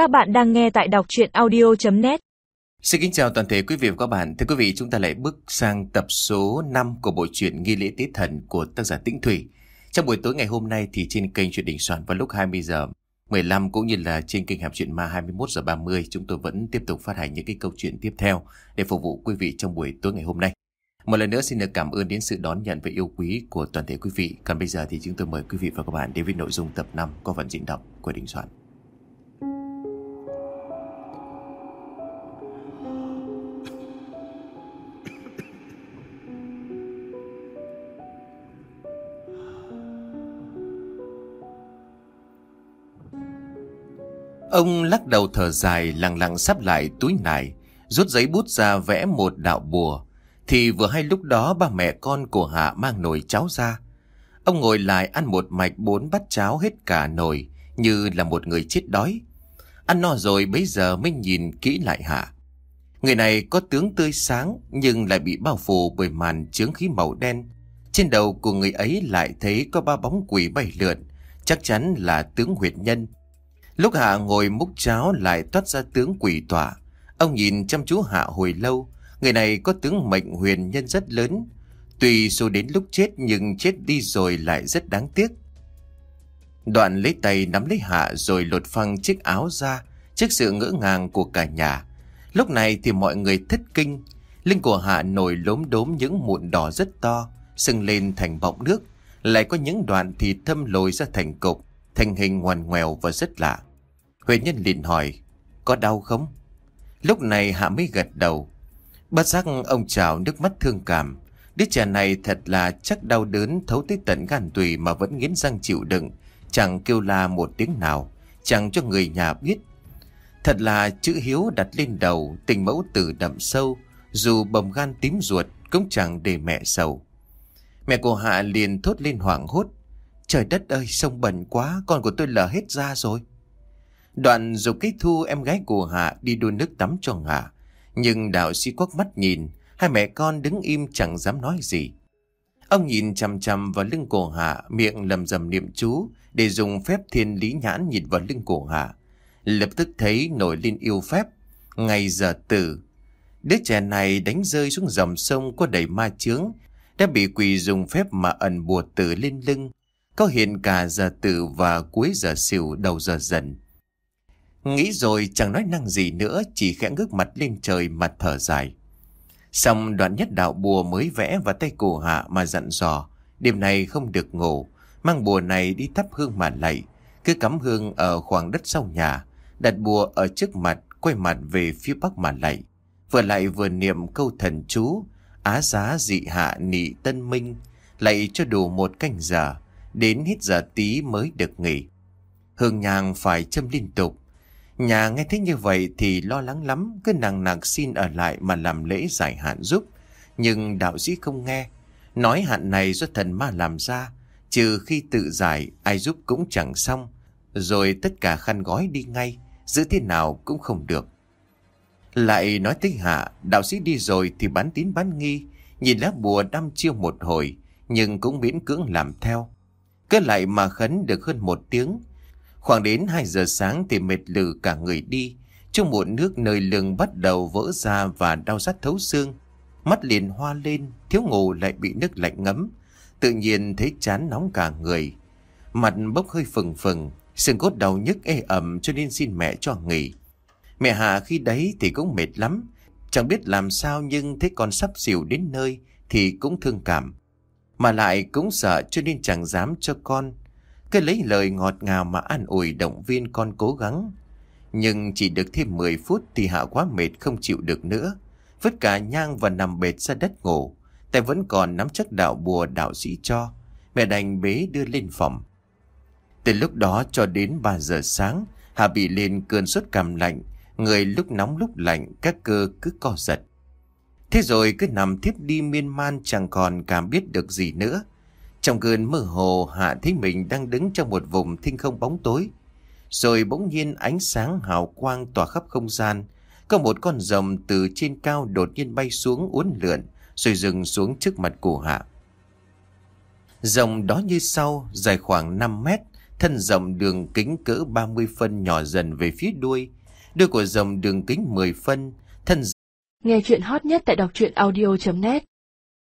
Các bạn đang nghe tại đọc chuyện audio.net Xin kính chào toàn thể quý vị và các bạn. Thưa quý vị, chúng ta lại bước sang tập số 5 của bộ truyện Nghi lễ tế thần của tác giả Tĩnh Thủy. Trong buổi tối ngày hôm nay thì trên kênh truyện Đình Soạn vào lúc 20 giờ 15 cũng như là trên kênh Hạp Chuyện Ma 21 giờ 30 chúng tôi vẫn tiếp tục phát hành những cái câu chuyện tiếp theo để phục vụ quý vị trong buổi tối ngày hôm nay. Một lần nữa xin được cảm ơn đến sự đón nhận và yêu quý của toàn thể quý vị. Còn bây giờ thì chúng tôi mời quý vị và các bạn đến với nội dung tập 5 có phần diễn đọc của Đình Soạn. Ông lắc đầu thở dài lặng lặng sắp lại túi nải, rút giấy bút ra vẽ một đạo bùa. Thì vừa hay lúc đó ba mẹ con của Hạ mang nồi cháo ra. Ông ngồi lại ăn một mạch bốn bát cháo hết cả nồi, như là một người chết đói. Ăn no rồi bây giờ mới nhìn kỹ lại Hạ. Người này có tướng tươi sáng nhưng lại bị bao phủ bởi màn chướng khí màu đen. Trên đầu của người ấy lại thấy có ba bóng quỷ bay lượn, chắc chắn là tướng huyệt nhân. Lúc Hạ ngồi múc cháo lại toát ra tướng quỷ tỏa. Ông nhìn chăm chú Hạ hồi lâu. Người này có tướng mệnh huyền nhân rất lớn. Tuy dù đến lúc chết nhưng chết đi rồi lại rất đáng tiếc. Đoạn lấy tay nắm lấy Hạ rồi lột phăng chiếc áo ra trước sự ngỡ ngàng của cả nhà. Lúc này thì mọi người thất kinh. Linh của Hạ nổi lốm đốm những mụn đỏ rất to, sưng lên thành bọng nước. Lại có những đoạn thì thâm lồi ra thành cục, thành hình ngoằn ngoèo và rất lạ. Huệ nhân liền hỏi, có đau không? Lúc này Hạ mới gật đầu. Bất giác ông trào nước mắt thương cảm. Đứa trẻ này thật là chắc đau đớn thấu tới tận gan tùy mà vẫn nghiến răng chịu đựng. Chẳng kêu la một tiếng nào, chẳng cho người nhà biết. Thật là chữ hiếu đặt lên đầu, tình mẫu tử đậm sâu, dù bầm gan tím ruột cũng chẳng để mẹ sầu. Mẹ của Hạ liền thốt lên hoảng hốt. Trời đất ơi, sông bẩn quá, con của tôi lở hết ra rồi. Đoạn dục cái thu em gái của Hạ đi đun nước tắm cho Hạ. Nhưng đạo sĩ quắc mắt nhìn, hai mẹ con đứng im chẳng dám nói gì. Ông nhìn chằm chằm vào lưng cổ Hạ, miệng lầm rầm niệm chú để dùng phép thiên lý nhãn nhìn vào lưng cổ Hạ. Lập tức thấy nổi lên yêu phép, ngày giờ tử. Đứa trẻ này đánh rơi xuống dòng sông có đầy ma chướng, đã bị quỳ dùng phép mà ẩn bùa tử lên lưng. Có hiện cả giờ tử và cuối giờ xỉu đầu giờ dần. Nghĩ rồi chẳng nói năng gì nữa, Chỉ khẽ ngước mặt lên trời, mặt thở dài. Xong đoạn nhất đạo bùa mới vẽ vào tay cổ hạ mà dặn dò, Đêm này không được ngủ, Mang bùa này đi thắp hương mà lạy, Cứ cắm hương ở khoảng đất sau nhà, Đặt bùa ở trước mặt, Quay mặt về phía bắc mà lạy. Vừa lại vừa niệm câu thần chú, Á giá dị hạ nị tân minh, Lạy cho đủ một canh giờ, Đến hết giờ tí mới được nghỉ. Hương nhang phải châm liên tục Nhà nghe thấy như vậy thì lo lắng lắm, cứ nặng nặc xin ở lại mà làm lễ giải hạn giúp. Nhưng đạo sĩ không nghe, nói hạn này do thần ma làm ra, trừ khi tự giải ai giúp cũng chẳng xong, rồi tất cả khăn gói đi ngay, giữ thế nào cũng không được. Lại nói tới hạ, đạo sĩ đi rồi thì bán tín bán nghi, nhìn lá bùa đăm chiêu một hồi, nhưng cũng miễn cưỡng làm theo. Cứ lại mà khấn được hơn một tiếng, Khoảng đến 2 giờ sáng thì mệt lử cả người đi. Trong muộn nước nơi lưng bắt đầu vỡ ra và đau rát thấu xương. Mắt liền hoa lên, thiếu ngủ lại bị nước lạnh ngấm. Tự nhiên thấy chán nóng cả người. Mặt bốc hơi phừng phừng, xương cốt đau nhức ê ẩm cho nên xin mẹ cho nghỉ. Mẹ hà khi đấy thì cũng mệt lắm. Chẳng biết làm sao nhưng thấy con sắp xỉu đến nơi thì cũng thương cảm. Mà lại cũng sợ cho nên chẳng dám cho con cứ lấy lời ngọt ngào mà an ủi động viên con cố gắng. Nhưng chỉ được thêm 10 phút thì Hạ quá mệt không chịu được nữa. Vứt cả nhang và nằm bệt ra đất ngủ. តែ vẫn còn nắm chắc đạo bùa đạo sĩ cho. Mẹ đành bế đưa lên phòng. Từ lúc đó cho đến 3 giờ sáng, Hạ bị lên cơn sốt cảm lạnh. Người lúc nóng lúc lạnh, các cơ cứ co giật. Thế rồi cứ nằm thiếp đi miên man chẳng còn cảm biết được gì nữa. Trong cơn mơ hồ Hạ thấy mình đang đứng trong một vùng thinh không bóng tối. Rồi bỗng nhiên ánh sáng hào quang tỏa khắp không gian. Có một con rồng từ trên cao đột nhiên bay xuống uốn lượn rồi dừng xuống trước mặt của Hạ. Rồng đó như sau, dài khoảng 5 mét, thân rồng đường kính cỡ 30 phân nhỏ dần về phía đuôi. Đuôi của rồng đường kính 10 phân, thân Nghe chuyện hot nhất tại đọc truyện audio.net